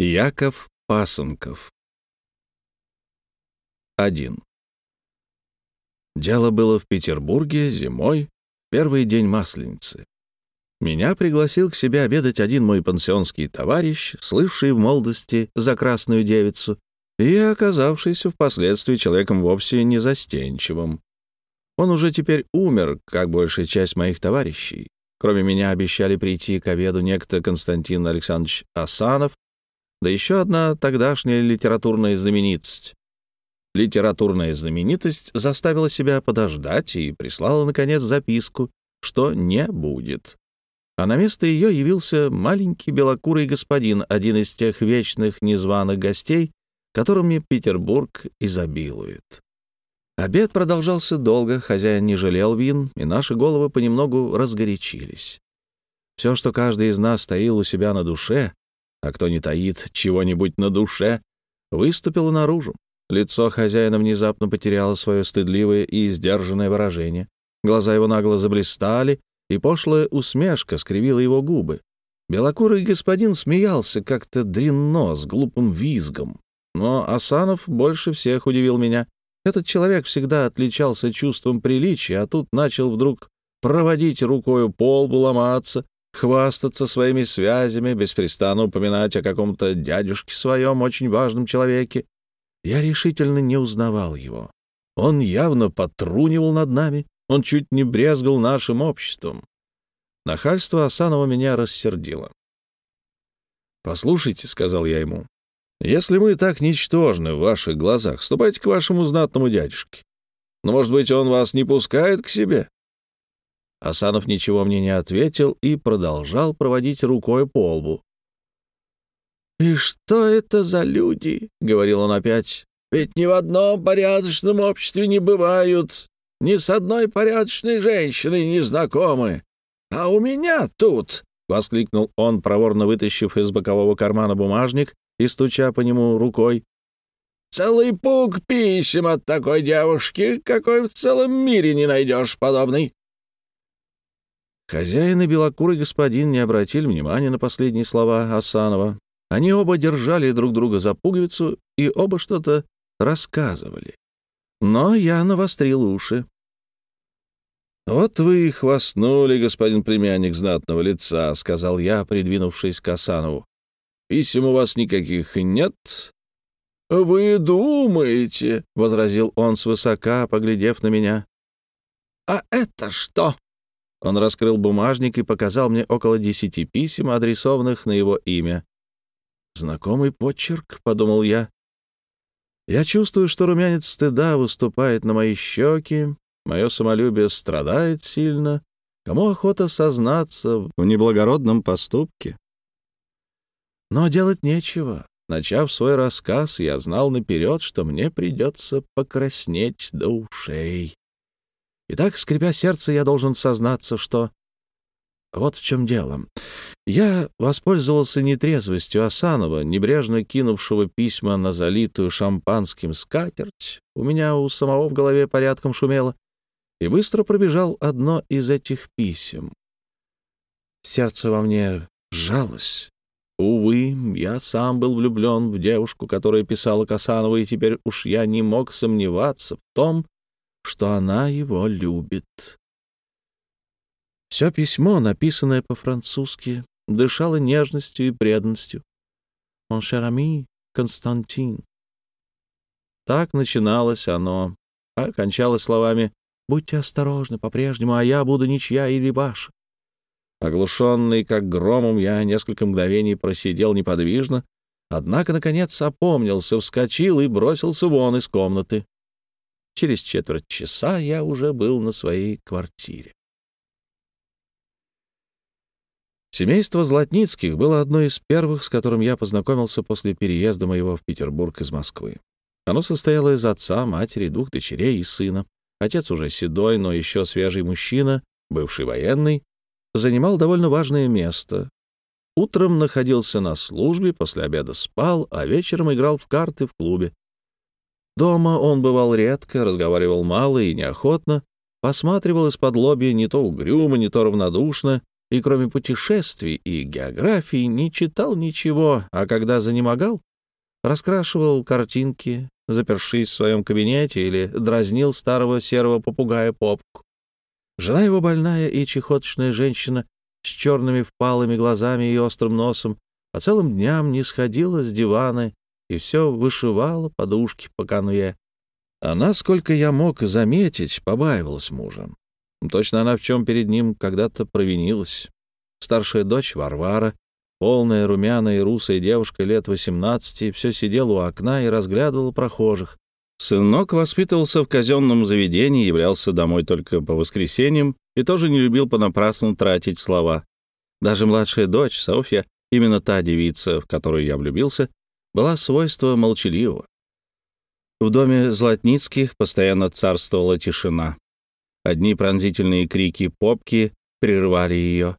Яков Пасынков 1. Дело было в Петербурге зимой, первый день Масленицы. Меня пригласил к себе обедать один мой пансионский товарищ, слывший в молодости за красную девицу и оказавшийся впоследствии человеком вовсе не застенчивым. Он уже теперь умер, как большая часть моих товарищей. Кроме меня обещали прийти к обеду некто Константин Александрович Асанов, да еще одна тогдашняя литературная знаменитость. Литературная знаменитость заставила себя подождать и прислала, наконец, записку, что не будет. А на место ее явился маленький белокурый господин, один из тех вечных незваных гостей, которыми Петербург изобилует. Обед продолжался долго, хозяин не жалел вин, и наши головы понемногу разгорячились. Все, что каждый из нас таил у себя на душе, а кто не таит чего-нибудь на душе, выступило наружу. Лицо хозяина внезапно потеряло свое стыдливое и сдержанное выражение. Глаза его нагло заблистали, и пошлая усмешка скривила его губы. Белокурый господин смеялся как-то дрянно, с глупым визгом. Но Асанов больше всех удивил меня. Этот человек всегда отличался чувством приличия, а тут начал вдруг проводить рукою по лбу, ломаться, хвастаться своими связями, беспрестанно упоминать о каком-то дядюшке своем, очень важном человеке. Я решительно не узнавал его. Он явно потрунивал над нами, он чуть не брезгал нашим обществом. Нахальство Асанова меня рассердило. «Послушайте», — сказал я ему, — «если мы так ничтожны в ваших глазах, ступайте к вашему знатному дядюшке. Но, может быть, он вас не пускает к себе?» Асанов ничего мне не ответил и продолжал проводить рукой по лбу. «И что это за люди?» — говорил он опять. «Ведь ни в одном порядочном обществе не бывают, ни с одной порядочной женщиной не знакомы. А у меня тут...» — воскликнул он, проворно вытащив из бокового кармана бумажник и стуча по нему рукой. «Целый пук писем от такой девушки, какой в целом мире не найдешь подобной». Хозяин и белокурый господин не обратили внимания на последние слова Асанова. Они оба держали друг друга за пуговицу и оба что-то рассказывали. Но я навострил уши. «Вот вы и хвастнули, господин племянник знатного лица», — сказал я, придвинувшись к Асанову. «Писем у вас никаких нет?» «Вы думаете», — возразил он свысока, поглядев на меня. «А это что?» Он раскрыл бумажник и показал мне около десяти писем, адресованных на его имя. «Знакомый почерк», — подумал я. Я чувствую, что румянец стыда выступает на мои щеки, мое самолюбие страдает сильно. Кому охота сознаться в неблагородном поступке? Но делать нечего. Начав свой рассказ, я знал наперед, что мне придется покраснеть до ушей. Итак, скрипя сердце, я должен сознаться, что... Вот в чем дело. Я воспользовался нетрезвостью Асанова, небрежно кинувшего письма на залитую шампанским скатерть. У меня у самого в голове порядком шумело. И быстро пробежал одно из этих писем. Сердце во мне сжалось. Увы, я сам был влюблен в девушку, которая писала Касанова, и теперь уж я не мог сомневаться в том, что она его любит. Все письмо, написанное по-французски, дышало нежностью и преданностью. «Mon cher ami, Константин». Так начиналось оно, а кончалось словами «Будьте осторожны по-прежнему, а я буду ничья или ваша». Оглушенный, как громом, я несколько мгновений просидел неподвижно, однако, наконец, опомнился, вскочил и бросился вон из комнаты. Через четверть часа я уже был на своей квартире. Семейство Златницких было одно из первых, с которым я познакомился после переезда моего в Петербург из Москвы. Оно состояло из отца, матери, двух дочерей и сына. Отец уже седой, но еще свежий мужчина, бывший военный, занимал довольно важное место. Утром находился на службе, после обеда спал, а вечером играл в карты в клубе. Дома он бывал редко, разговаривал мало и неохотно, посматривал из-под лобья не то угрюмо, не то равнодушно, и кроме путешествий и географии не читал ничего, а когда занемогал, раскрашивал картинки, запершись в своем кабинете или дразнил старого серого попугая попку. Жена его больная и чехоточная женщина с черными впалыми глазами и острым носом по целым дням не сходила с дивана и все вышивала подушки по канве. Она, сколько я мог заметить, побаивалась мужа. Точно она в чем перед ним когда-то провинилась. Старшая дочь Варвара, полная румяная и русая девушка лет 18, все сидела у окна и разглядывала прохожих. Сынок воспитывался в казенном заведении, являлся домой только по воскресеньям и тоже не любил понапрасну тратить слова. Даже младшая дочь, Софья, именно та девица, в которую я влюбился, была свойство молчаливого. В доме Златницких постоянно царствовала тишина. Одни пронзительные крики попки прерывали ее.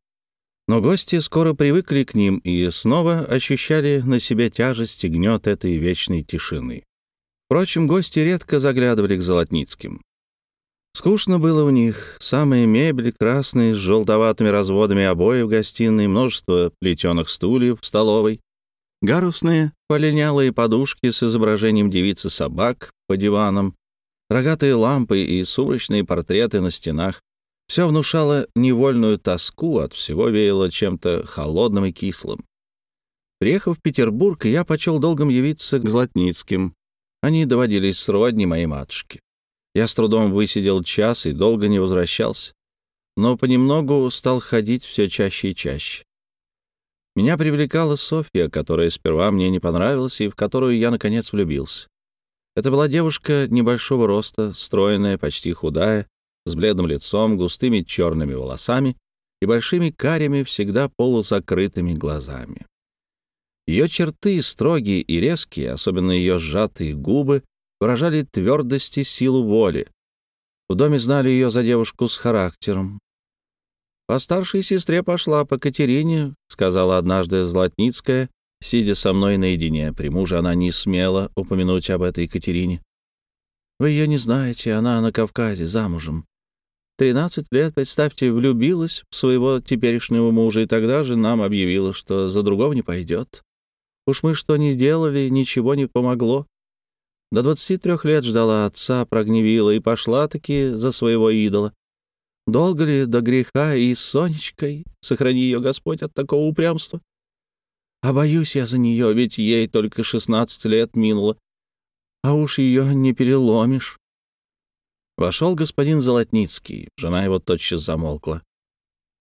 Но гости скоро привыкли к ним и снова ощущали на себе тяжесть и гнет этой вечной тишины. Впрочем, гости редко заглядывали к Золотницким. Скучно было у них. Самые мебель красные, с желтоватыми разводами обои в гостиной, множество плетеных стульев в столовой, гарусные полинялые подушки с изображением девицы собак по диванам, рогатые лампы и сумрачные портреты на стенах. Все внушало невольную тоску, от всего веяло чем-то холодным и кислым. Приехав в Петербург, я почел долгом явиться к Златницким, они доводились сродни моей матушке. Я с трудом высидел час и долго не возвращался, но понемногу стал ходить все чаще и чаще. Меня привлекала Софья, которая сперва мне не понравилась и в которую я, наконец, влюбился. Это была девушка небольшого роста, стройная, почти худая, с бледным лицом, густыми черными волосами и большими карими, всегда полузакрытыми глазами. Ее черты, строгие и резкие, особенно ее сжатые губы, выражали твердость и силу воли. В доме знали ее за девушку с характером. «По старшей сестре пошла по Катерине», — сказала однажды Златницкая, сидя со мной наедине. При муже она не смела упомянуть об этой Катерине. «Вы ее не знаете, она на Кавказе, замужем. Тринадцать лет, представьте, влюбилась в своего теперешнего мужа, и тогда же нам объявила, что за другого не пойдет. Уж мы что ни делали, ничего не помогло. До двадцати трех лет ждала отца, прогневила и пошла-таки за своего идола. Долго ли до греха и Сонечкой, сохрани ее Господь от такого упрямства? А боюсь я за нее, ведь ей только шестнадцать лет минуло, а уж ее не переломишь. Вошел господин Золотницкий, жена его тотчас замолкла.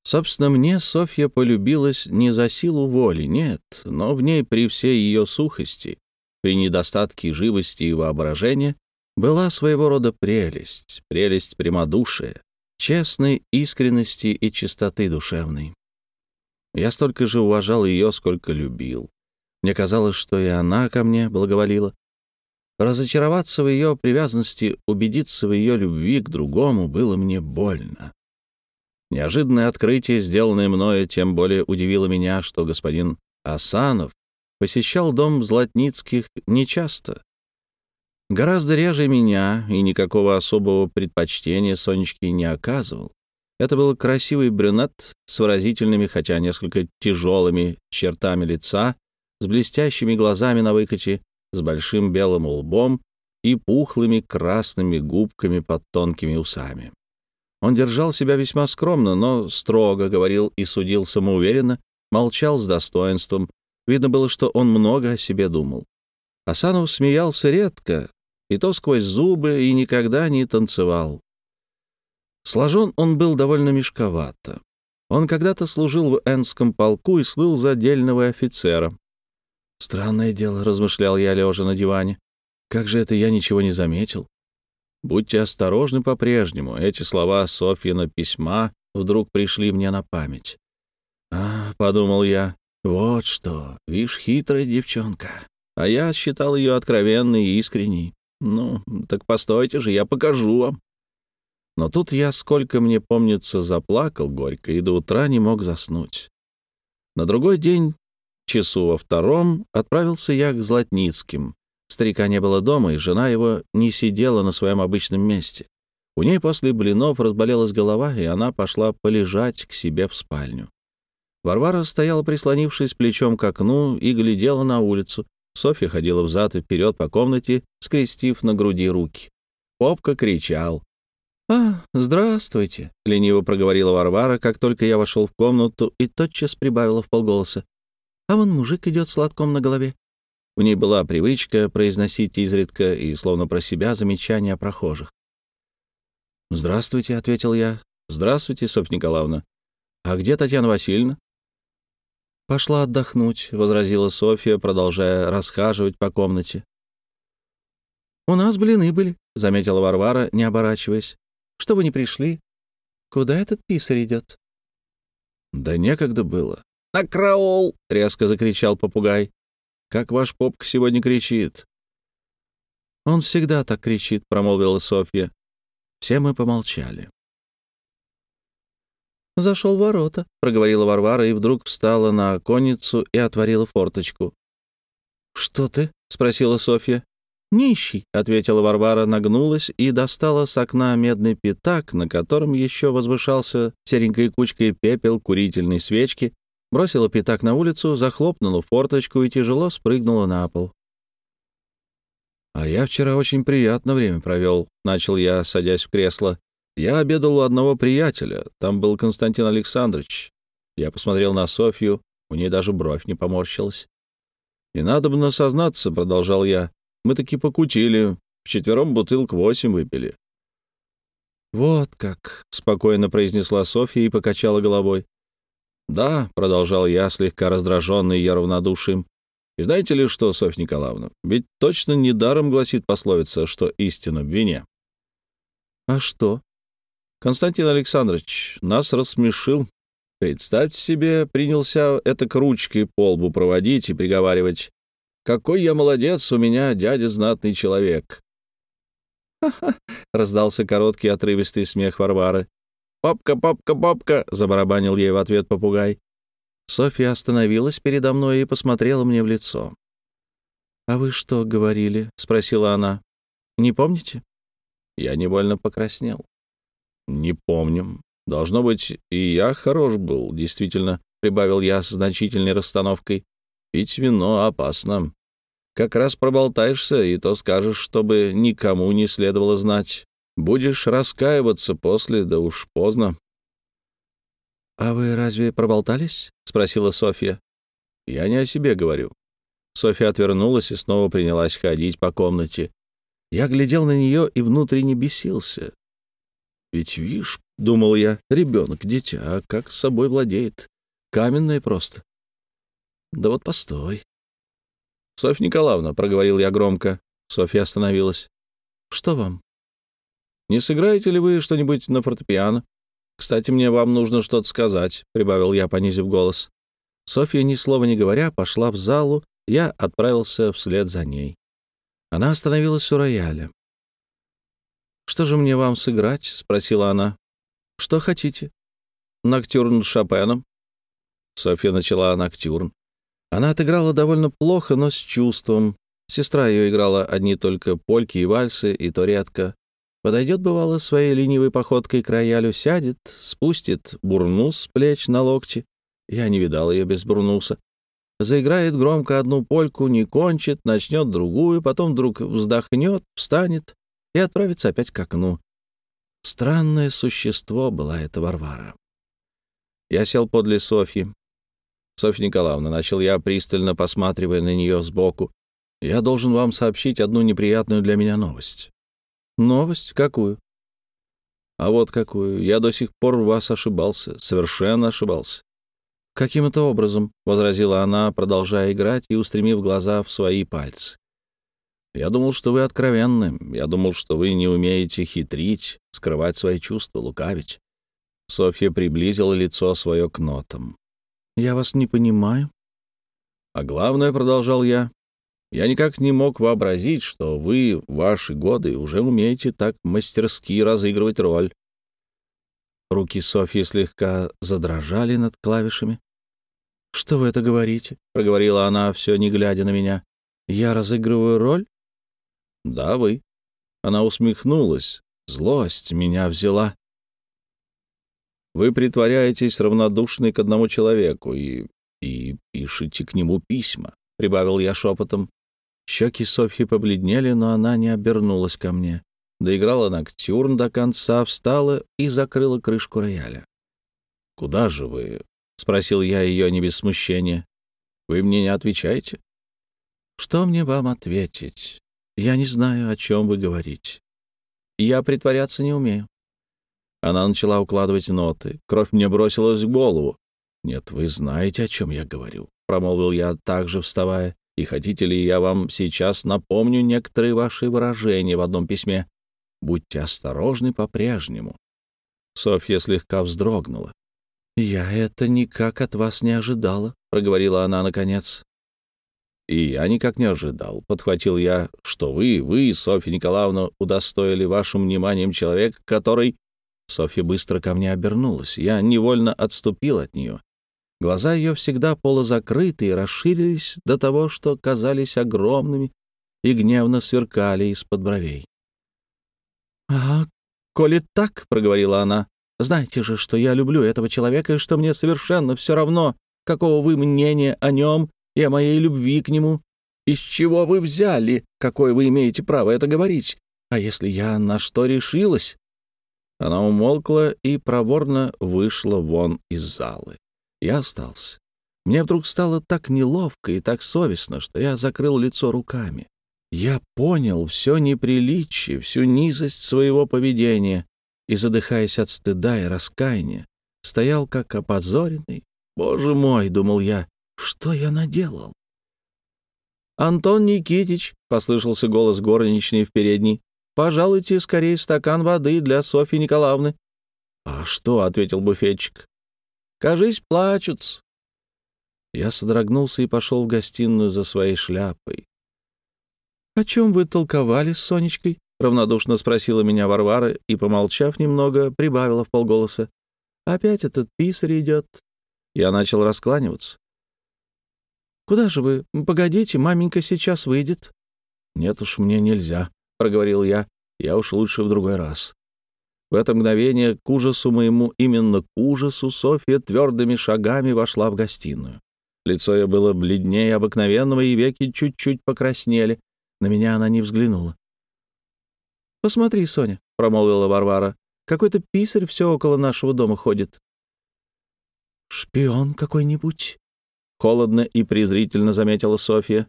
Собственно, мне Софья полюбилась не за силу воли, нет, но в ней при всей ее сухости, при недостатке живости и воображения, была своего рода прелесть, прелесть прямодушия, честной искренности и чистоты душевной. Я столько же уважал ее, сколько любил. Мне казалось, что и она ко мне благоволила. Разочароваться в ее привязанности, убедиться в ее любви к другому было мне больно. Неожиданное открытие, сделанное мною, тем более удивило меня, что господин Асанов посещал дом Златницких нечасто. Гораздо реже меня и никакого особого предпочтения Сонечке не оказывал. Это был красивый брюнет с выразительными, хотя несколько тяжелыми чертами лица, с блестящими глазами на выкате, с большим белым лбом и пухлыми красными губками под тонкими усами. Он держал себя весьма скромно, но строго говорил и судил самоуверенно, молчал с достоинством. Видно было, что он много о себе думал. Асанов смеялся редко, и то сквозь зубы, и никогда не танцевал. Сложен он был довольно мешковато. Он когда-то служил в Энском полку и слыл за отдельного офицера. «Странное дело», — размышлял я, лежа на диване. «Как же это я ничего не заметил? Будьте осторожны по-прежнему. Эти слова Софьина письма вдруг пришли мне на память. «А, — подумал я, — вот что, вишь, хитрая девчонка. А я считал ее откровенной и искренней. Ну, так постойте же, я покажу вам». Но тут я, сколько мне помнится, заплакал горько и до утра не мог заснуть. На другой день, часу во втором, отправился я к Златницким, Старика не было дома, и жена его не сидела на своем обычном месте. У ней после блинов разболелась голова, и она пошла полежать к себе в спальню. Варвара стояла, прислонившись плечом к окну, и глядела на улицу. Софья ходила взад и вперед по комнате, скрестив на груди руки. Попка кричал. «А, здравствуйте», — лениво проговорила Варвара, как только я вошел в комнату, и тотчас прибавила в полголоса. «А вон мужик идет с лотком на голове». В ней была привычка произносить изредка и, словно про себя, замечания о прохожих. «Здравствуйте», — ответил я. «Здравствуйте, Софья Николаевна. А где Татьяна Васильевна?» «Пошла отдохнуть», — возразила Софья, продолжая расхаживать по комнате. «У нас блины были», — заметила Варвара, не оборачиваясь. Что вы не пришли? Куда этот писарь идет?» «Да некогда было». «На караул!» — резко закричал попугай. «Как ваш попка сегодня кричит!» «Он всегда так кричит», — промолвила Софья. Все мы помолчали. «Зашел в ворота», — проговорила Варвара и вдруг встала на конницу и отворила форточку. «Что ты?» — спросила Софья. «Нищий», — ответила Варвара, нагнулась и достала с окна медный пятак, на котором еще возвышался серенькой кучкой пепел курительной свечки, бросила пятак на улицу, захлопнула форточку и тяжело спрыгнула на пол. «А я вчера очень приятно время провел», — начал я, садясь в кресло. «Я обедал у одного приятеля, там был Константин Александрович. Я посмотрел на Софью, у ней даже бровь не поморщилась. «И надо бы сознаться», — продолжал я, мы таки покутили, вчетвером бутылок восемь выпили. «Вот как», — спокойно произнесла Софья и покачала головой. «Да», — продолжал я, слегка раздраженный ее равнодушием. «И знаете ли что, Софья Николаевна, ведь точно недаром гласит пословица, что истина в вине». «А что?» «Константин Александрович нас рассмешил. Представьте себе, принялся это к ручкой по лбу проводить и приговаривать. Какой я молодец, у меня дядя знатный человек. «Ха-ха!» — раздался короткий отрывистый смех Варвары. «Папка, папка, папка!» — забарабанил ей в ответ попугай. Софья остановилась передо мной и посмотрела мне в лицо. «А вы что говорили?» — спросила она. «Не помните?» Я невольно покраснел. «Не помню. Должно быть, и я хорош был, действительно», — прибавил я с значительной расстановкой. «Пить вино опасно. Как раз проболтаешься, и то скажешь, чтобы никому не следовало знать. Будешь раскаиваться после, да уж поздно». «А вы разве проболтались?» — спросила Софья. «Я не о себе говорю». Софья отвернулась и снова принялась ходить по комнате. Я глядел на нее и внутренне бесился. «Ведь, видишь, — думал я, — ребенок, дитя, а как с собой владеет? Каменное просто». «Да вот постой. «Софья Николаевна», — проговорил я громко. Софья остановилась. «Что вам?» «Не сыграете ли вы что-нибудь на фортепиано? Кстати, мне вам нужно что-то сказать», — прибавил я, понизив голос. Софья, ни слова не говоря, пошла в залу, я отправился вслед за ней. Она остановилась у рояля. «Что же мне вам сыграть?» — спросила она. «Что хотите?» «Ноктюрн Шопеном». Софья начала ноктюрн. Она отыграла довольно плохо, но с чувством. Сестра ее играла одни только польки и вальсы, и то редко. Подойдет, бывало, своей ленивой походкой к роялю, сядет, спустит бурнус с плеч на локти. Я не видал ее без бурнуса. Заиграет громко одну польку, не кончит, начнет другую, потом вдруг вздохнет, встанет и отправится опять к окну. Странное существо была эта Варвара. Я сел подле Софьи. Софья Николаевна, начал я, пристально посматривая на нее сбоку, я должен вам сообщить одну неприятную для меня новость. Новость? Какую? А вот какую. Я до сих пор вас ошибался, совершенно ошибался. Каким это образом? — возразила она, продолжая играть и устремив глаза в свои пальцы. Я думал, что вы откровенны. Я думал, что вы не умеете хитрить, скрывать свои чувства, лукавить. Софья приблизила лицо свое к нотам. Я вас не понимаю. А главное, — продолжал я, — я никак не мог вообразить, что вы в ваши годы уже умеете так мастерски разыгрывать роль. Руки Софьи слегка задрожали над клавишами. «Что вы это говорите?» — проговорила она, все не глядя на меня. «Я разыгрываю роль?» «Да, вы». Она усмехнулась. Злость меня взяла. Вы притворяетесь равнодушной к одному человеку и, и пишете к нему письма», — прибавил я шепотом. Щеки Софьи побледнели, но она не обернулась ко мне. Доиграла ноктюрн до конца, встала и закрыла крышку рояля. «Куда же вы?» — спросил я ее не без смущения. «Вы мне не отвечаете?» «Что мне вам ответить? Я не знаю, о чем вы говорите. Я притворяться не умею». Она начала укладывать ноты. Кровь мне бросилась в голову. «Нет, вы знаете, о чем я говорю», — промолвил я, также вставая. «И хотите ли, я вам сейчас напомню некоторые ваши выражения в одном письме? Будьте осторожны по-прежнему». Софья слегка вздрогнула. «Я это никак от вас не ожидала», — проговорила она наконец. «И я никак не ожидал», — подхватил я, «что вы, вы, Софья Николаевна, удостоили вашим вниманием человека, который...» Софья быстро ко мне обернулась. Я невольно отступил от нее. Глаза ее всегда полузакрыты и расширились до того, что казались огромными и гневно сверкали из-под бровей. «А, коли так», — проговорила она, — «знаете же, что я люблю этого человека и что мне совершенно все равно, какого вы мнения о нем и о моей любви к нему. Из чего вы взяли? Какое вы имеете право это говорить? А если я на что решилась?» Она умолкла и проворно вышла вон из залы. Я остался. Мне вдруг стало так неловко и так совестно, что я закрыл лицо руками. Я понял все неприличие, всю низость своего поведения и, задыхаясь от стыда и раскаяния, стоял как опозоренный. «Боже мой!» — думал я, — «что я наделал?» «Антон Никитич!» — послышался голос горничной в передней. «Пожалуйте скорее стакан воды для Софьи Николаевны». «А что?» — ответил буфетчик. «Кажись, плачут». Я содрогнулся и пошел в гостиную за своей шляпой. «О чем вы толковали с Сонечкой?» — равнодушно спросила меня Варвара и, помолчав немного, прибавила в полголоса. «Опять этот писарь идет». Я начал раскланиваться. «Куда же вы? Погодите, маменька сейчас выйдет». «Нет уж, мне нельзя», — проговорил я. «Я уж лучше в другой раз». В это мгновение, к ужасу моему, именно к ужасу, Софья твердыми шагами вошла в гостиную. Лицо ее было бледнее обыкновенного, и веки чуть-чуть покраснели. На меня она не взглянула. «Посмотри, Соня», — промолвила Варвара, — «какой-то писарь все около нашего дома ходит». «Шпион какой-нибудь?» — холодно и презрительно заметила Софья.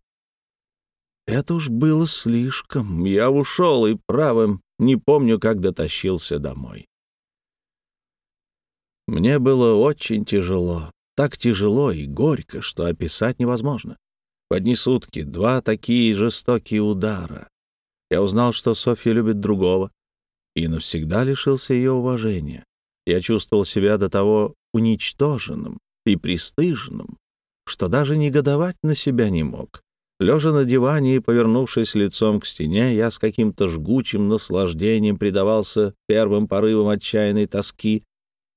«Это уж было слишком. Я ушел и правым не помню, как дотащился домой». Мне было очень тяжело, так тяжело и горько, что описать невозможно. В одни сутки два такие жестокие удара. Я узнал, что Софья любит другого, и навсегда лишился ее уважения. Я чувствовал себя до того уничтоженным и пристыженным, что даже негодовать на себя не мог. Лежа на диване и повернувшись лицом к стене, я с каким-то жгучим наслаждением предавался первым порывам отчаянной тоски,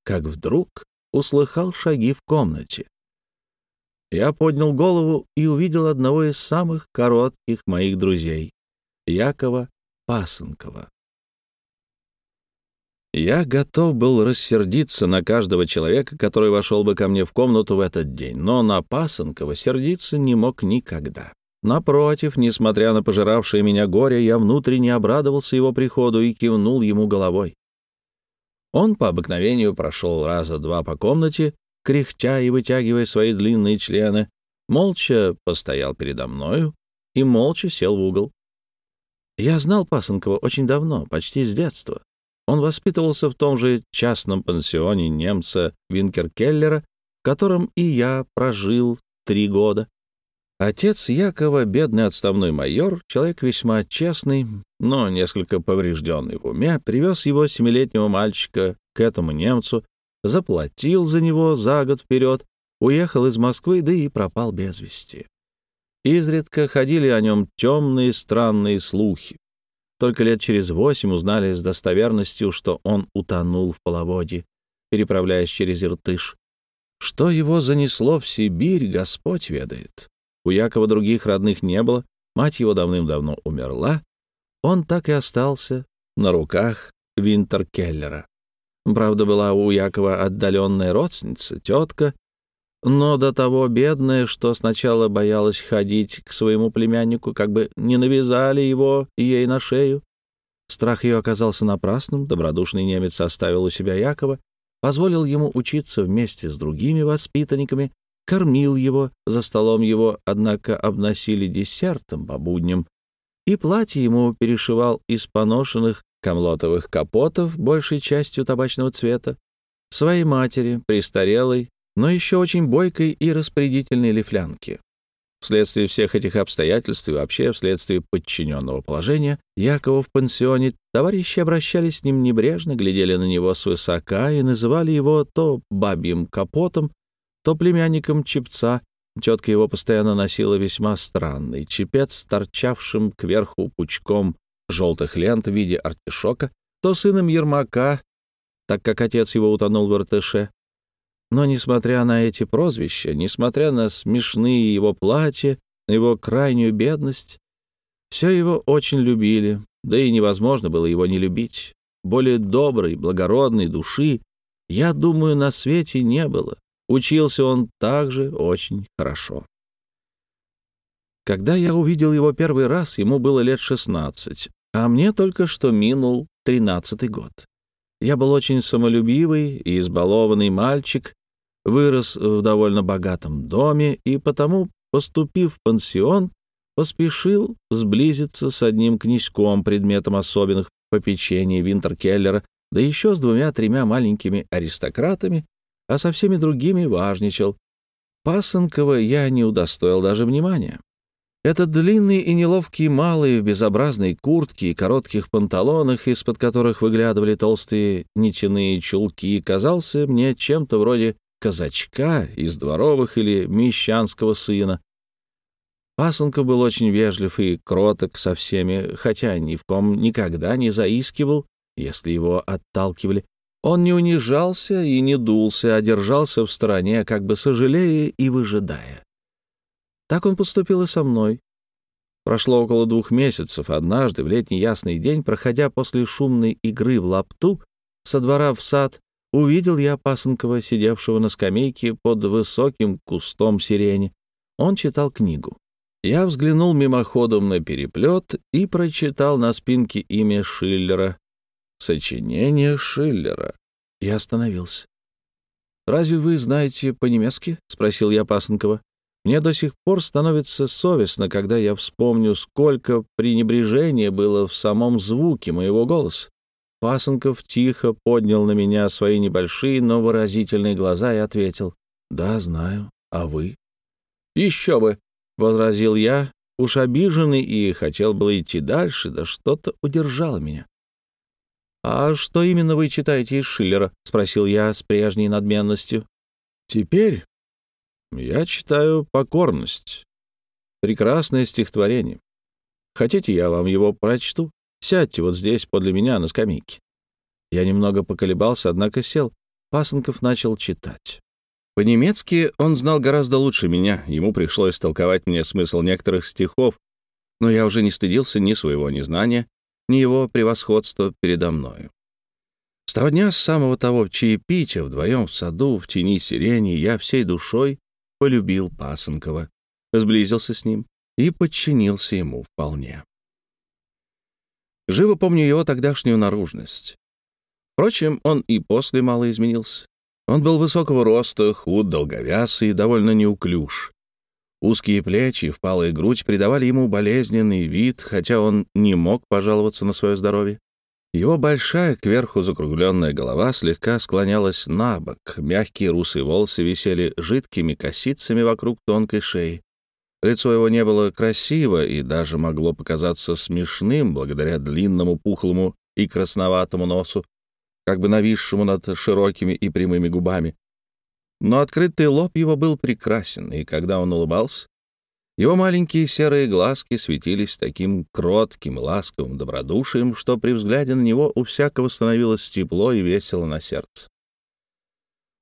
как вдруг услыхал шаги в комнате. Я поднял голову и увидел одного из самых коротких моих друзей, Якова Пасынкова. Я готов был рассердиться на каждого человека, который вошел бы ко мне в комнату в этот день, но на Пасынкова сердиться не мог никогда. Напротив, несмотря на пожиравшее меня горе, я внутренне обрадовался его приходу и кивнул ему головой. Он по обыкновению прошел раза два по комнате, кряхтя и вытягивая свои длинные члены, молча постоял передо мною и молча сел в угол. Я знал Пасынкова очень давно, почти с детства. Он воспитывался в том же частном пансионе немца Винкеркеллера, в котором и я прожил три года. Отец Якова, бедный отставной майор, человек весьма честный, но несколько поврежденный в уме, привез его семилетнего мальчика к этому немцу заплатил за него за год вперед, уехал из Москвы, да и пропал без вести. Изредка ходили о нем темные странные слухи. Только лет через восемь узнали с достоверностью, что он утонул в половодье, переправляясь через Иртыш. Что его занесло в Сибирь, Господь ведает. У Якова других родных не было, мать его давным-давно умерла, он так и остался на руках Винтеркеллера. Правда, была у Якова отдаленная родственница, тетка, но до того бедная, что сначала боялась ходить к своему племяннику, как бы не навязали его ей на шею. Страх ее оказался напрасным, добродушный немец оставил у себя Якова, позволил ему учиться вместе с другими воспитанниками, кормил его, за столом его, однако, обносили десертом по будням, и платье ему перешивал из поношенных камлотовых капотов, большей частью табачного цвета, своей матери, престарелой, но еще очень бойкой и распорядительной лифлянки. Вследствие всех этих обстоятельств и вообще вследствие подчиненного положения Якова в пансионе товарищи обращались с ним небрежно, глядели на него свысока и называли его то бабьим капотом, то племянником чепца. Тетка его постоянно носила весьма странный чепец, торчавшим кверху пучком желтых лент в виде артишока, то сыном Ермака, так как отец его утонул в Иртыше. Но, несмотря на эти прозвища, несмотря на смешные его платья, на его крайнюю бедность, все его очень любили, да и невозможно было его не любить. Более доброй, благородной души, я думаю, на свете не было. Учился он также очень хорошо. Когда я увидел его первый раз, ему было лет 16, а мне только что минул тринадцатый год. Я был очень самолюбивый и избалованный мальчик, вырос в довольно богатом доме и потому, поступив в пансион, поспешил сблизиться с одним князьком, предметом особенных попечений Винтеркеллера, да еще с двумя-тремя маленькими аристократами, а со всеми другими важничал. Пасынкова я не удостоил даже внимания. Этот длинный и неловкий малый в безобразной куртке и коротких панталонах, из-под которых выглядывали толстые нитяные чулки, казался мне чем-то вроде казачка из дворовых или мещанского сына. Пасынков был очень вежлив и кроток со всеми, хотя ни в ком никогда не заискивал, если его отталкивали. Он не унижался и не дулся, а держался в стороне, как бы сожалея и выжидая. Так он поступил и со мной. Прошло около двух месяцев. Однажды, в летний ясный день, проходя после шумной игры в лапту, со двора в сад, увидел я Пасынкова, сидевшего на скамейке под высоким кустом сирени. Он читал книгу. Я взглянул мимоходом на переплет и прочитал на спинке имя Шиллера. Сочинение Шиллера. Я остановился. «Разве вы знаете по-немецки?» — спросил я Пасынкова. Мне до сих пор становится совестно, когда я вспомню, сколько пренебрежения было в самом звуке моего голоса. Пасынков тихо поднял на меня свои небольшие, но выразительные глаза и ответил. «Да, знаю. А вы?» «Еще бы!» — возразил я, уж обиженный и хотел было идти дальше, да что-то удержало меня. «А что именно вы читаете из Шиллера?» — спросил я с прежней надменностью. «Теперь я читаю «Покорность». Прекрасное стихотворение. Хотите, я вам его прочту? Сядьте вот здесь подле меня на скамейке. Я немного поколебался, однако сел. Пасынков начал читать. По-немецки он знал гораздо лучше меня, ему пришлось толковать мне смысл некоторых стихов, но я уже не стыдился ни своего незнания, ни его превосходства передо мною. С того дня, с самого того чаепития, вдвоем в саду, в тени сирени, я всей душой полюбил Пасынкова, сблизился с ним и подчинился ему вполне. Живо помню его тогдашнюю наружность. Впрочем, он и после мало изменился. Он был высокого роста, худ, долговязый и довольно неуклюж. Узкие плечи и впалая грудь придавали ему болезненный вид, хотя он не мог пожаловаться на свое здоровье. Его большая, кверху закругленная голова слегка склонялась на бок, мягкие русые волосы висели жидкими косицами вокруг тонкой шеи. Лицо его не было красиво и даже могло показаться смешным благодаря длинному, пухлому и красноватому носу, как бы нависшему над широкими и прямыми губами. Но открытый лоб его был прекрасен, и когда он улыбался, его маленькие серые глазки светились таким кротким, ласковым добродушием, что при взгляде на него у всякого становилось тепло и весело на сердце.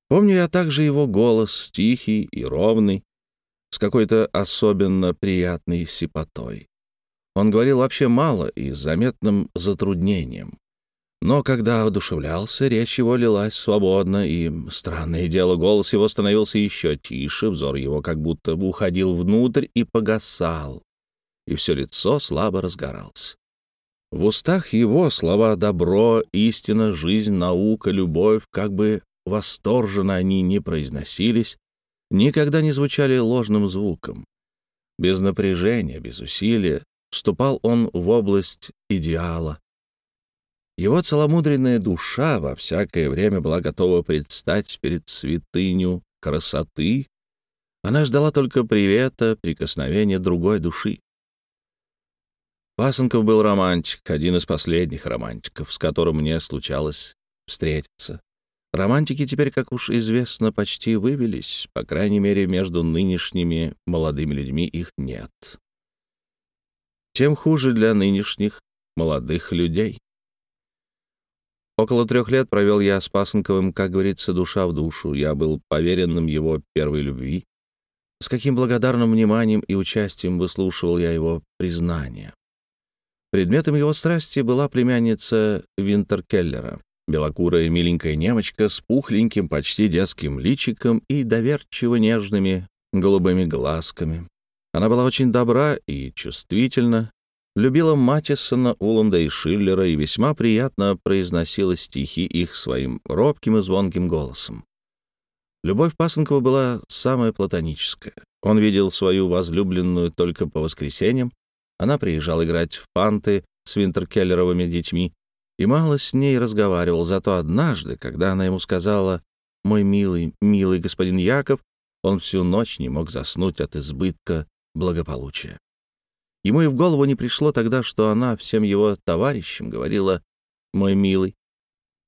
Помню я также его голос, тихий и ровный, с какой-то особенно приятной сипотой. Он говорил вообще мало и с заметным затруднением. Но когда одушевлялся, речь его лилась свободно, и, странное дело, голос его становился еще тише, взор его как будто уходил внутрь и погасал, и все лицо слабо разгоралось. В устах его слова «добро», «истина», «жизнь», «наука», «любовь», как бы восторженно они не произносились, никогда не звучали ложным звуком. Без напряжения, без усилия вступал он в область идеала, его целомудренная душа во всякое время была готова предстать перед святыню красоты. Она ждала только привета, прикосновения другой души. Пасынков был романтик, один из последних романтиков, с которым мне случалось встретиться. Романтики теперь, как уж известно, почти вывелись, по крайней мере, между нынешними молодыми людьми их нет. Тем хуже для нынешних молодых людей. Около трех лет провел я с Пасынковым, как говорится, душа в душу. Я был поверенным его первой любви. С каким благодарным вниманием и участием выслушивал я его признание. Предметом его страсти была племянница Винтеркеллера, белокурая миленькая немочка с пухленьким, почти детским личиком и доверчиво нежными голубыми глазками. Она была очень добра и чувствительна, любила Матисона, Уланда и Шиллера и весьма приятно произносила стихи их своим робким и звонким голосом. Любовь Пасынкова была самая платоническая. Он видел свою возлюбленную только по воскресеньям, она приезжала играть в фанты с Винтеркеллеровыми детьми и мало с ней разговаривал, зато однажды, когда она ему сказала «Мой милый, милый господин Яков», он всю ночь не мог заснуть от избытка благополучия. Ему и в голову не пришло тогда, что она всем его товарищам говорила «мой милый».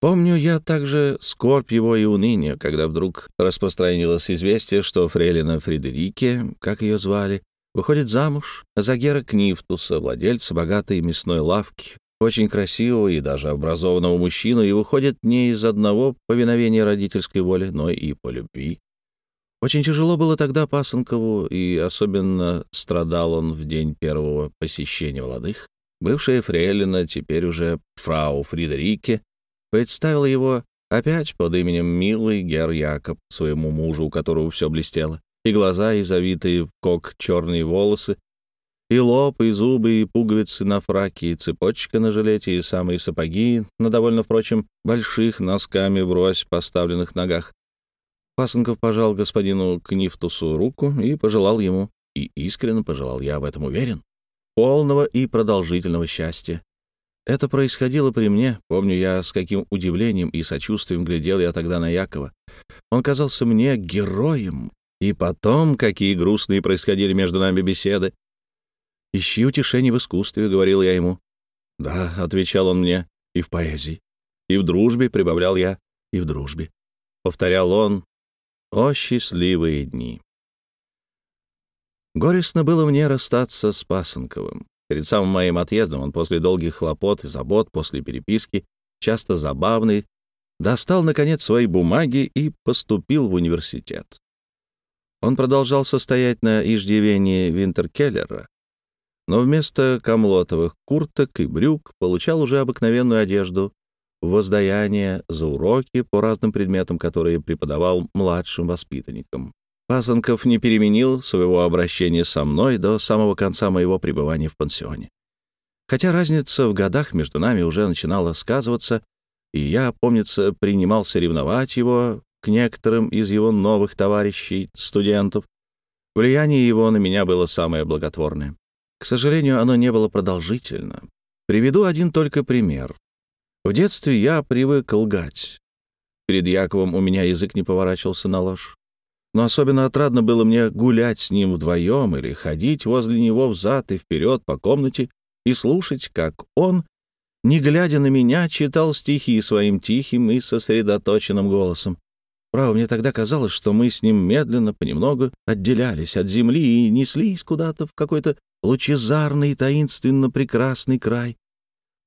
Помню я также скорбь его и уныние, когда вдруг распространилось известие, что фрейлина Фредерике, как ее звали, выходит замуж за Гера Книфтуса, владельца богатой мясной лавки, очень красивого и даже образованного мужчину, и выходит не из одного повиновения родительской воли, но и по любви. Очень тяжело было тогда Пасынкову, и особенно страдал он в день первого посещения молодых. Бывшая фрейлина, теперь уже фрау Фридерике, представила его опять под именем Милый Гер Якоб, своему мужу, у которого все блестело, и глаза, и завитые в кок черные волосы, и лоб, и зубы, и пуговицы на фраке, и цепочка на жилете, и самые сапоги на довольно, впрочем, больших носками врозь поставленных ногах. Пасынков пожал господину Книфтусу руку и пожелал ему, и искренне пожелал, я в этом уверен, полного и продолжительного счастья. Это происходило при мне, помню я, с каким удивлением и сочувствием глядел я тогда на Якова. Он казался мне героем, и потом, какие грустные происходили между нами беседы. «Ищи утешение в искусстве», — говорил я ему. «Да», — отвечал он мне, — «и в поэзии, и в дружбе», — прибавлял я, — «и в дружбе». Повторял он, о, счастливые дни! Горестно было мне расстаться с Пасынковым. Перед самым моим отъездом он после долгих хлопот и забот, после переписки, часто забавный, достал, наконец, свои бумаги и поступил в университет. Он продолжал состоять на иждивении Винтеркеллера, но вместо камлотовых курток и брюк получал уже обыкновенную одежду, воздаяние за уроки по разным предметам, которые преподавал младшим воспитанникам. Пасынков не переменил своего обращения со мной до самого конца моего пребывания в пансионе. Хотя разница в годах между нами уже начинала сказываться, и я, помнится, принимался ревновать его к некоторым из его новых товарищей, студентов, влияние его на меня было самое благотворное. К сожалению, оно не было продолжительно. Приведу один только пример. В детстве я привык лгать. Перед Яковом у меня язык не поворачивался на ложь. Но особенно отрадно было мне гулять с ним вдвоем или ходить возле него взад и вперед по комнате и слушать, как он, не глядя на меня, читал стихи своим тихим и сосредоточенным голосом. Право, мне тогда казалось, что мы с ним медленно, понемногу отделялись от земли и неслись куда-то в какой-то лучезарный, таинственно прекрасный край.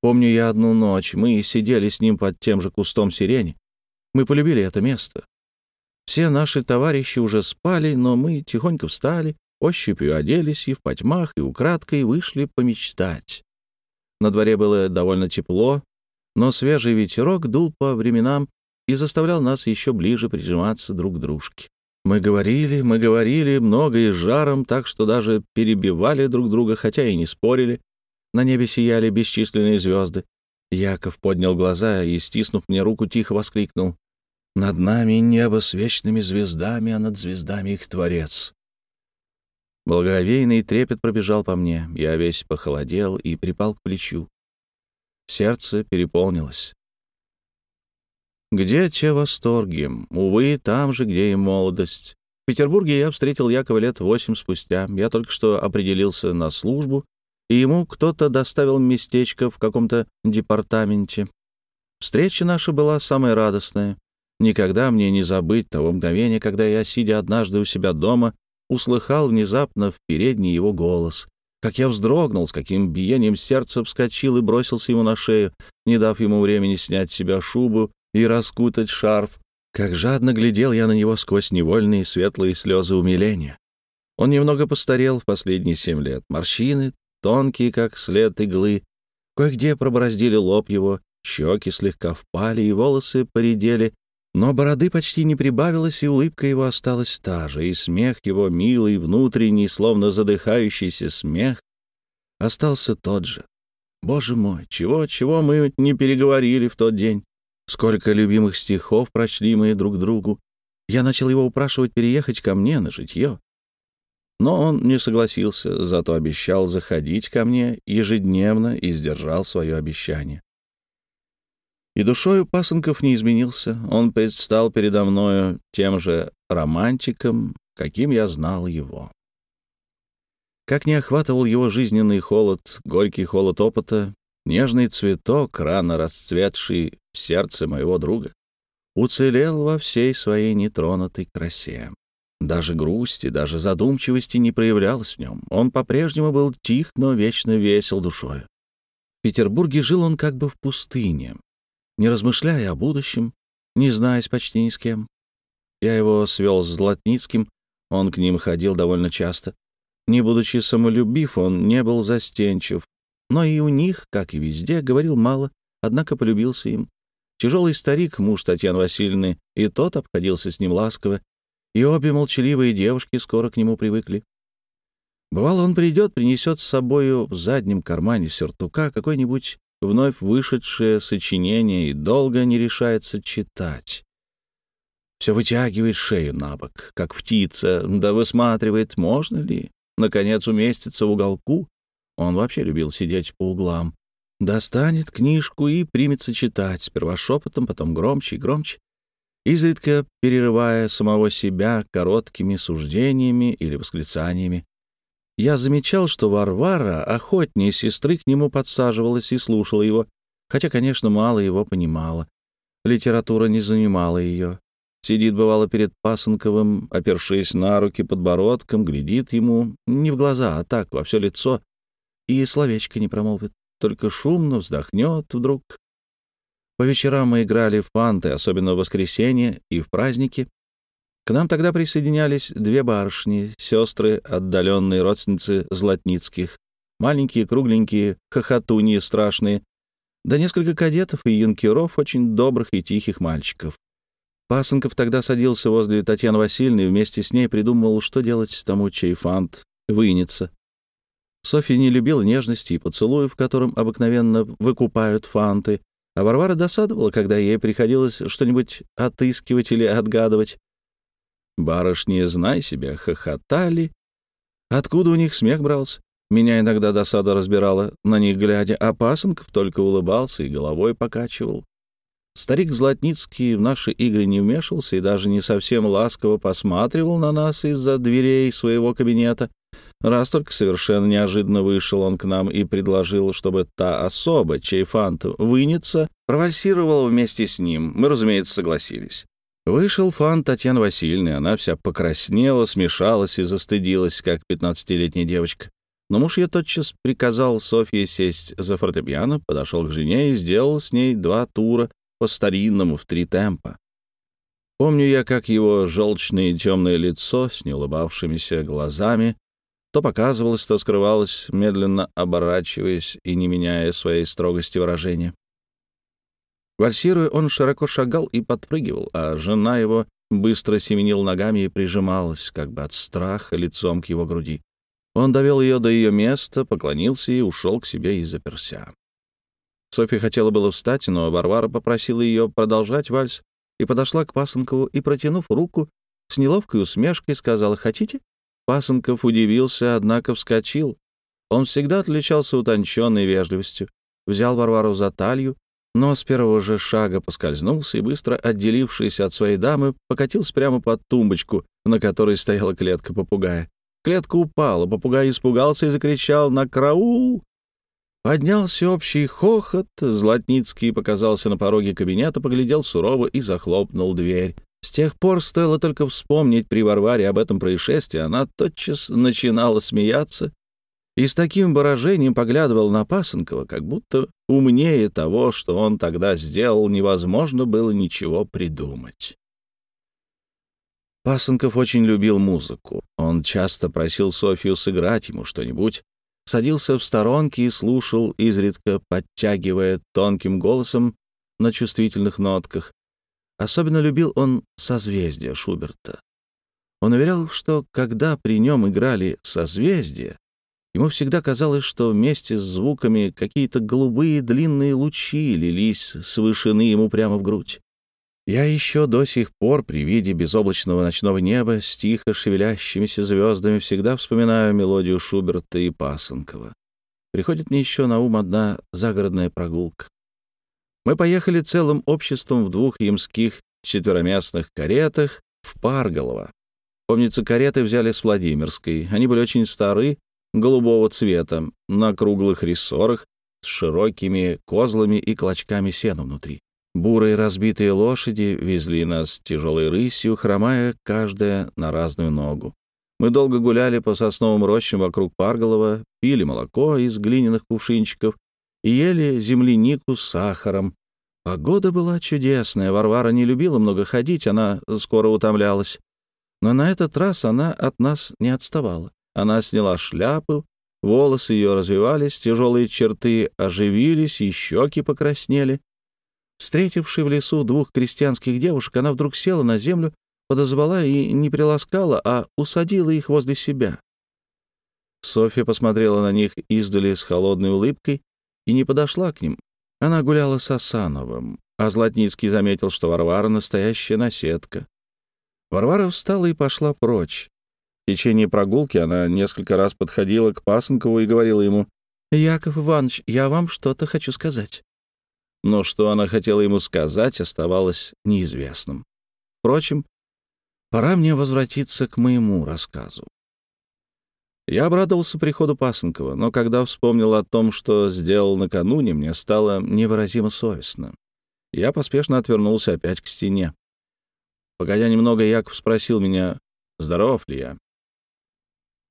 Помню я одну ночь, мы сидели с ним под тем же кустом сирени. Мы полюбили это место. Все наши товарищи уже спали, но мы тихонько встали, ощупью оделись и в потьмах, и украдкой вышли помечтать. На дворе было довольно тепло, но свежий ветерок дул по временам и заставлял нас еще ближе прижиматься друг к дружке. Мы говорили, мы говорили много и с жаром, так что даже перебивали друг друга, хотя и не спорили. На небе сияли бесчисленные звезды. Яков поднял глаза и, стиснув мне руку, тихо воскликнул. «Над нами небо с вечными звездами, а над звездами их Творец». Благоговейный трепет пробежал по мне. Я весь похолодел и припал к плечу. Сердце переполнилось. Где те восторги? Увы, там же, где и молодость. В Петербурге я встретил Якова лет восемь спустя. Я только что определился на службу, и ему кто-то доставил местечко в каком-то департаменте. Встреча наша была самая радостная. Никогда мне не забыть того мгновения, когда я, сидя однажды у себя дома, услыхал внезапно в передней его голос. Как я вздрогнул, с каким биением сердца вскочил и бросился ему на шею, не дав ему времени снять с себя шубу и раскутать шарф. Как жадно глядел я на него сквозь невольные светлые слезы умиления. Он немного постарел в последние семь лет. Морщины, тонкие, как след иглы, кое-где пробороздили лоб его, щеки слегка впали, и волосы поредели, но бороды почти не прибавилось, и улыбка его осталась та же, и смех его, милый, внутренний, словно задыхающийся смех, остался тот же. Боже мой, чего-чего мы не переговорили в тот день. Сколько любимых стихов прочли мы друг другу. Я начал его упрашивать переехать ко мне на житье. Но он не согласился, зато обещал заходить ко мне ежедневно и сдержал свое обещание. И душою пасынков не изменился. Он предстал передо мною тем же романтиком, каким я знал его. Как не охватывал его жизненный холод, горький холод опыта, нежный цветок, рано расцветший в сердце моего друга, уцелел во всей своей нетронутой красе. Даже грусти, даже задумчивости не проявлялось в нем. Он по-прежнему был тих, но вечно весел душою. В Петербурге жил он как бы в пустыне, не размышляя о будущем, не знаясь почти ни с кем. Я его свел с Златницким, он к ним ходил довольно часто. Не будучи самолюбив, он не был застенчив, но и у них, как и везде, говорил мало, однако полюбился им. Тяжелый старик, муж Татьяны Васильевны, и тот обходился с ним ласково, и обе молчаливые девушки скоро к нему привыкли. Бывало, он придет, принесет с собою в заднем кармане сюртука какое-нибудь вновь вышедшее сочинение и долго не решается читать. Все вытягивает шею на бок, как птица, да высматривает, можно ли, наконец, уместиться в уголку. Он вообще любил сидеть по углам, достанет книжку и примется читать, сперва шепотом, потом громче и громче, изредка перерывая самого себя короткими суждениями или восклицаниями. Я замечал, что Варвара, охотнее сестры, к нему подсаживалась и слушала его, хотя, конечно, мало его понимала. Литература не занимала ее. Сидит, бывало, перед Пасынковым, опершись на руки подбородком, глядит ему не в глаза, а так, во все лицо, и словечко не промолвит только шумно вздохнет вдруг. По вечерам мы играли в фанты, особенно в воскресенье и в праздники. К нам тогда присоединялись две барышни, сестры, отдаленные родственницы Златницких, маленькие, кругленькие, хохотуньи страшные, да несколько кадетов и юнкеров, очень добрых и тихих мальчиков. Пасынков тогда садился возле Татьяны Васильевны и вместе с ней придумывал, что делать тому, чей фант вынется. Софья не любила нежности и поцелуев, в котором обыкновенно выкупают фанты, а Варвара досадовала, когда ей приходилось что-нибудь отыскивать или отгадывать. Барышни, знай себя, хохотали. Откуда у них смех брался? Меня иногда досада разбирала на них глядя, а Пасынков только улыбался и головой покачивал. Старик Златницкий в наши игры не вмешивался и даже не совсем ласково посматривал на нас из-за дверей своего кабинета, Раз только совершенно неожиданно вышел он к нам и предложил, чтобы та особа, чей фант вынется, провальсировала вместе с ним. Мы, разумеется, согласились. Вышел фант Татьяны Васильевны, она вся покраснела, смешалась и застыдилась, как пятнадцатилетняя девочка. Но муж ее тотчас приказал Софье сесть за фортепиано, подошел к жене и сделал с ней два тура по-старинному в три темпа. Помню я, как его желчное и темное лицо с неулыбавшимися глазами то показывалось, то скрывалось, медленно оборачиваясь и не меняя своей строгости выражения. Вальсируя, он широко шагал и подпрыгивал, а жена его быстро семенил ногами и прижималась, как бы от страха, лицом к его груди. Он довел ее до ее места, поклонился и ушел к себе и заперся. Софья хотела было встать, но Варвара попросила ее продолжать вальс и подошла к Пасынкову и, протянув руку, с неловкой усмешкой сказала «Хотите?». Пасынков удивился, однако вскочил. Он всегда отличался утонченной вежливостью, взял Варвару за талию, но с первого же шага поскользнулся и, быстро отделившись от своей дамы, покатился прямо под тумбочку, на которой стояла клетка попугая. Клетка упала, попугай испугался и закричал «На караул!». Поднялся общий хохот, Златницкий показался на пороге кабинета, поглядел сурово и захлопнул дверь. Тех пор стоило только вспомнить при Варваре об этом происшествии, она тотчас начинала смеяться и с таким выражением поглядывал на Пасынкова, как будто умнее того, что он тогда сделал, невозможно было ничего придумать. Пасынков очень любил музыку. Он часто просил Софию сыграть ему что-нибудь, садился в сторонке и слушал, изредка подтягивая тонким голосом на чувствительных нотках. Особенно любил он созвездия Шуберта. Он уверял, что когда при нем играли созвездия, ему всегда казалось, что вместе с звуками какие-то голубые длинные лучи лились с вышины ему прямо в грудь. Я еще до сих пор при виде безоблачного ночного неба с тихо шевелящимися звездами всегда вспоминаю мелодию Шуберта и Пасынкова. Приходит мне еще на ум одна загородная прогулка. Мы поехали целым обществом в двух ямских четвероместных каретах в Парголово. Помнится, кареты взяли с Владимирской. Они были очень стары, голубого цвета, на круглых рессорах, с широкими козлами и клочками сена внутри. Бурые разбитые лошади везли нас тяжелой рысью, хромая каждая на разную ногу. Мы долго гуляли по сосновым рощам вокруг Парголова, пили молоко из глиняных кувшинчиков и ели землянику с сахаром. Погода была чудесная, Варвара не любила много ходить, она скоро утомлялась. Но на этот раз она от нас не отставала. Она сняла шляпу, волосы ее развивались, тяжелые черты оживились и щеки покраснели. Встретивши в лесу двух крестьянских девушек, она вдруг села на землю, подозвала и не приласкала, а усадила их возле себя. Софья посмотрела на них издали с холодной улыбкой и не подошла к ним. Она гуляла с Асановым, а Златницкий заметил, что Варвара — настоящая наседка. Варвара встала и пошла прочь. В течение прогулки она несколько раз подходила к Пасынкову и говорила ему, «Яков Иванович, я вам что-то хочу сказать» но что она хотела ему сказать, оставалось неизвестным. Впрочем, пора мне возвратиться к моему рассказу. Я обрадовался приходу Пасынкова, но когда вспомнил о том, что сделал накануне, мне стало невыразимо совестно. Я поспешно отвернулся опять к стене. Погодя немного, Яков спросил меня, здоров ли я.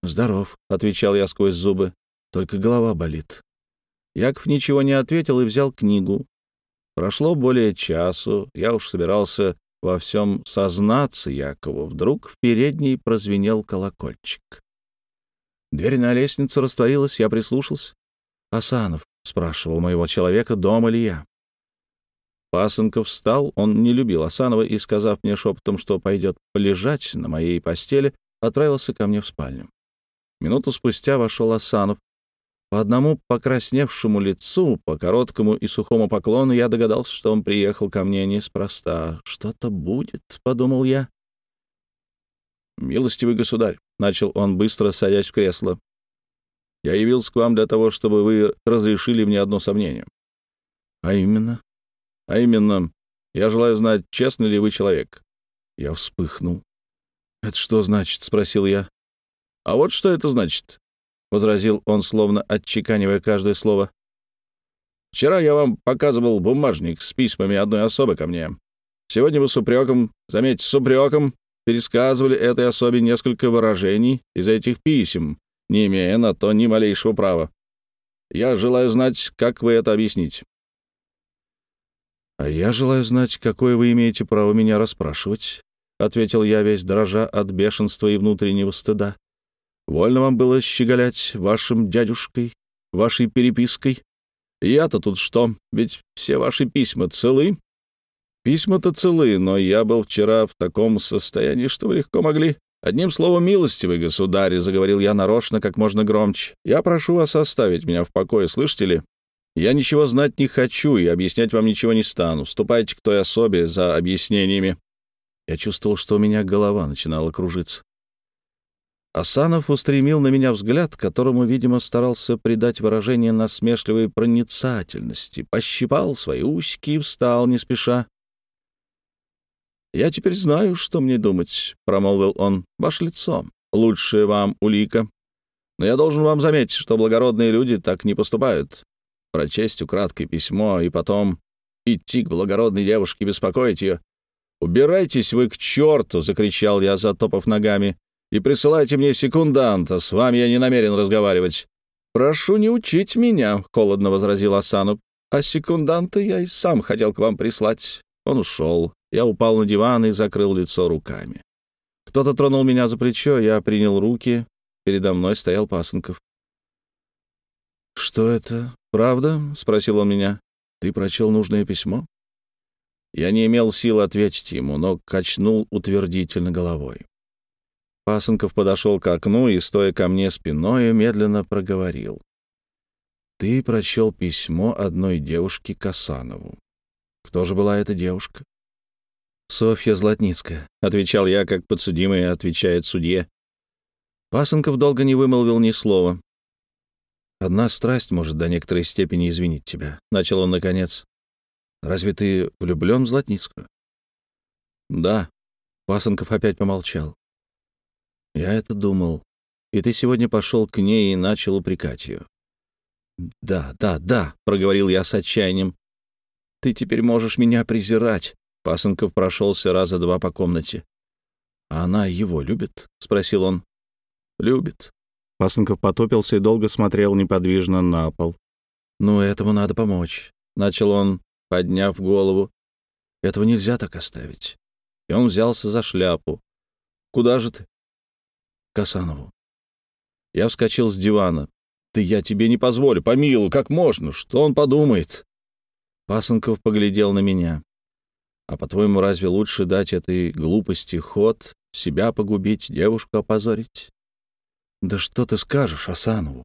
«Здоров», — отвечал я сквозь зубы, — «только голова болит». Яков ничего не ответил и взял книгу, Прошло более часу, я уж собирался во всем сознаться Якову. Вдруг в передней прозвенел колокольчик. Дверь на лестницу растворилась, я прислушался. «Асанов», — спрашивал моего человека, дома ли я. Пасынков встал, он не любил Асанова и, сказав мне шепотом, что пойдет полежать на моей постели, отправился ко мне в спальню. Минуту спустя вошел Асанов, по одному покрасневшему лицу, по короткому и сухому поклону я догадался, что он приехал ко мне неспроста. «Что-то будет», — подумал я. «Милостивый государь», — начал он, быстро садясь в кресло, — «я явился к вам для того, чтобы вы разрешили мне одно сомнение». «А именно?» «А именно, я желаю знать, честный ли вы человек». Я вспыхнул. «Это что значит?» — спросил я. «А вот что это значит. — возразил он, словно отчеканивая каждое слово. «Вчера я вам показывал бумажник с письмами одной особы ко мне. Сегодня вы с упреком, заметьте, с упреком, пересказывали этой особе несколько выражений из этих писем, не имея на то ни малейшего права. Я желаю знать, как вы это объясните». «А я желаю знать, какое вы имеете право меня расспрашивать», — ответил я, весь дрожа от бешенства и внутреннего стыда. Вольно вам было щеголять вашим дядюшкой, вашей перепиской. Я-то тут что? Ведь все ваши письма целы?» «Письма-то целы, но я был вчера в таком состоянии, что легко могли...» «Одним словом, милостивый государь», — заговорил я нарочно, как можно громче, — «я прошу вас оставить меня в покое, слышите ли? Я ничего знать не хочу и объяснять вам ничего не стану. Ступайте к той особе за объяснениями». Я чувствовал, что у меня голова начинала кружиться. Асанов устремил на меня взгляд, которому, видимо, старался придать выражение насмешливой проницательности, пощипал свои усики и встал не спеша. «Я теперь знаю, что мне думать», — промолвил он. «Ваше лицо. Лучшее вам улика. Но я должен вам заметить, что благородные люди так не поступают. Прочесть украдкой письмо и потом идти к благородной девушке беспокоить ее. «Убирайтесь вы к черту!» — закричал я, затопав ногами и присылайте мне секунданта, с вами я не намерен разговаривать». «Прошу не учить меня», — холодно возразил Асану. «А секунданта я и сам хотел к вам прислать». Он ушел. Я упал на диван и закрыл лицо руками. Кто-то тронул меня за плечо, я принял руки. Передо мной стоял Пасынков. «Что это? Правда?» — спросил он меня. «Ты прочел нужное письмо?» Я не имел сил ответить ему, но качнул утвердительно головой. Пасынков подошел к окну и, стоя ко мне спиной, медленно проговорил. «Ты прочел письмо одной девушки Касанову. Кто же была эта девушка?» «Софья Златницкая», — отвечал я, как подсудимый отвечает судье. Пасынков долго не вымолвил ни слова. «Одна страсть может до некоторой степени извинить тебя», — начал он наконец. «Разве ты влюблен в Златницкую?» «Да». Пасынков опять помолчал. Я это думал. И ты сегодня пошел к ней и начал упрекать ее. «Да, да, да», — проговорил я с отчаянием. «Ты теперь можешь меня презирать». Пасынков прошелся раза два по комнате. «А она его любит?» — спросил он. «Любит». Пасынков потопился и долго смотрел неподвижно на пол. «Ну, этому надо помочь», — начал он, подняв голову. «Этого нельзя так оставить». И он взялся за шляпу. «Куда же ты?» Касанову. Я вскочил с дивана. «Да я тебе не позволю, помилуй, как можно? Что он подумает?» Пасынков поглядел на меня. «А по-твоему, разве лучше дать этой глупости ход, себя погубить, девушку опозорить?» «Да что ты скажешь Асанову?»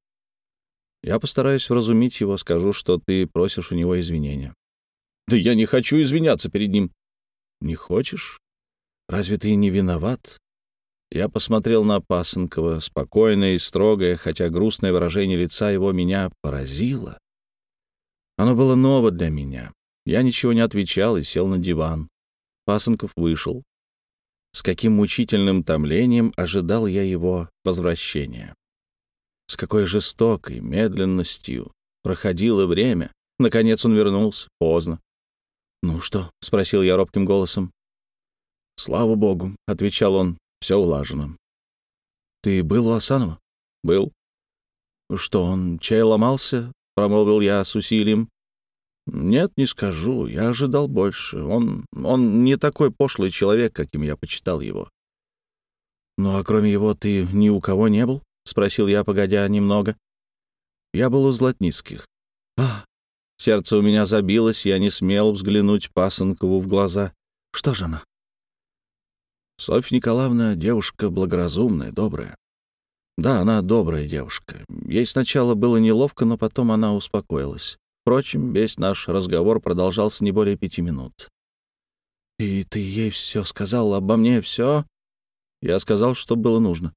«Я постараюсь вразумить его, скажу, что ты просишь у него извинения». «Да я не хочу извиняться перед ним». «Не хочешь? Разве ты не виноват? Я посмотрел на Пасынкова, спокойное и строгое, хотя грустное выражение лица его меня поразило. Оно было ново для меня. Я ничего не отвечал и сел на диван. Пасынков вышел. С каким мучительным томлением ожидал я его возвращения. С какой жестокой медленностью проходило время. Наконец он вернулся, поздно. «Ну что?» — спросил я робким голосом. «Слава богу», — отвечал он, все улажено. Ты был у Асанова? Был. Что, он чай ломался? Промолвил я с усилием. Нет, не скажу. Я ожидал больше. Он, он не такой пошлый человек, каким я почитал его. Ну, а кроме его ты ни у кого не был? Спросил я, погодя немного. Я был у Златницких. А, сердце у меня забилось, я не смел взглянуть Пасынкову в глаза. Что же она? Софья Николаевна девушка благоразумная, добрая. Да, она добрая девушка. Ей сначала было неловко, но потом она успокоилась. Впрочем, весь наш разговор продолжался не более пяти минут. «И ты ей все сказал обо мне, все?» Я сказал, что было нужно.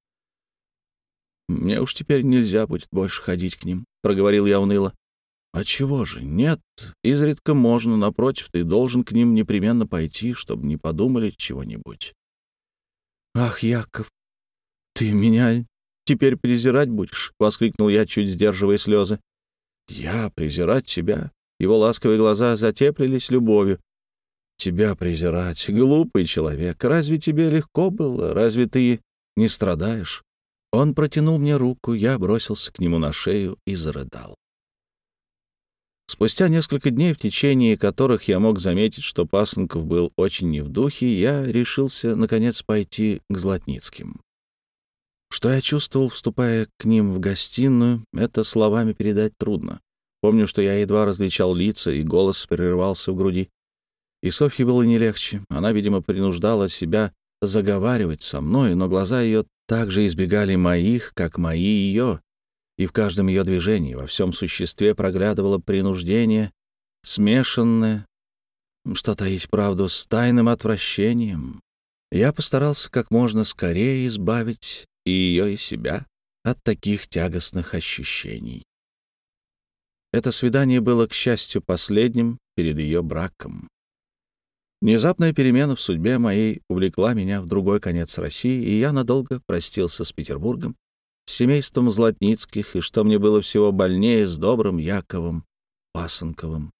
«Мне уж теперь нельзя будет больше ходить к ним», — проговорил я уныло. «А чего же? Нет, изредка можно, напротив, ты должен к ним непременно пойти, чтобы не подумали чего-нибудь». «Ах, Яков, ты меня теперь презирать будешь?» — воскликнул я, чуть сдерживая слезы. «Я презирать тебя?» Его ласковые глаза затеплились любовью. «Тебя презирать, глупый человек. Разве тебе легко было? Разве ты не страдаешь?» Он протянул мне руку, я бросился к нему на шею и зарыдал. Спустя несколько дней, в течение которых я мог заметить, что Пасынков был очень не в духе, я решился, наконец, пойти к Златницким. Что я чувствовал, вступая к ним в гостиную, это словами передать трудно. Помню, что я едва различал лица, и голос прерывался в груди. И Софье было не легче. Она, видимо, принуждала себя заговаривать со мной, но глаза ее также избегали моих, как мои ее, и в каждом ее движении, во всем существе проглядывало принуждение, смешанное, что таить правду, с тайным отвращением. Я постарался как можно скорее избавить и ее, и себя от таких тягостных ощущений. Это свидание было, к счастью, последним перед ее браком. Внезапная перемена в судьбе моей увлекла меня в другой конец России, и я надолго простился с Петербургом, с семейством Златницких, и, что мне было всего больнее, с добрым Яковом Пасынковым.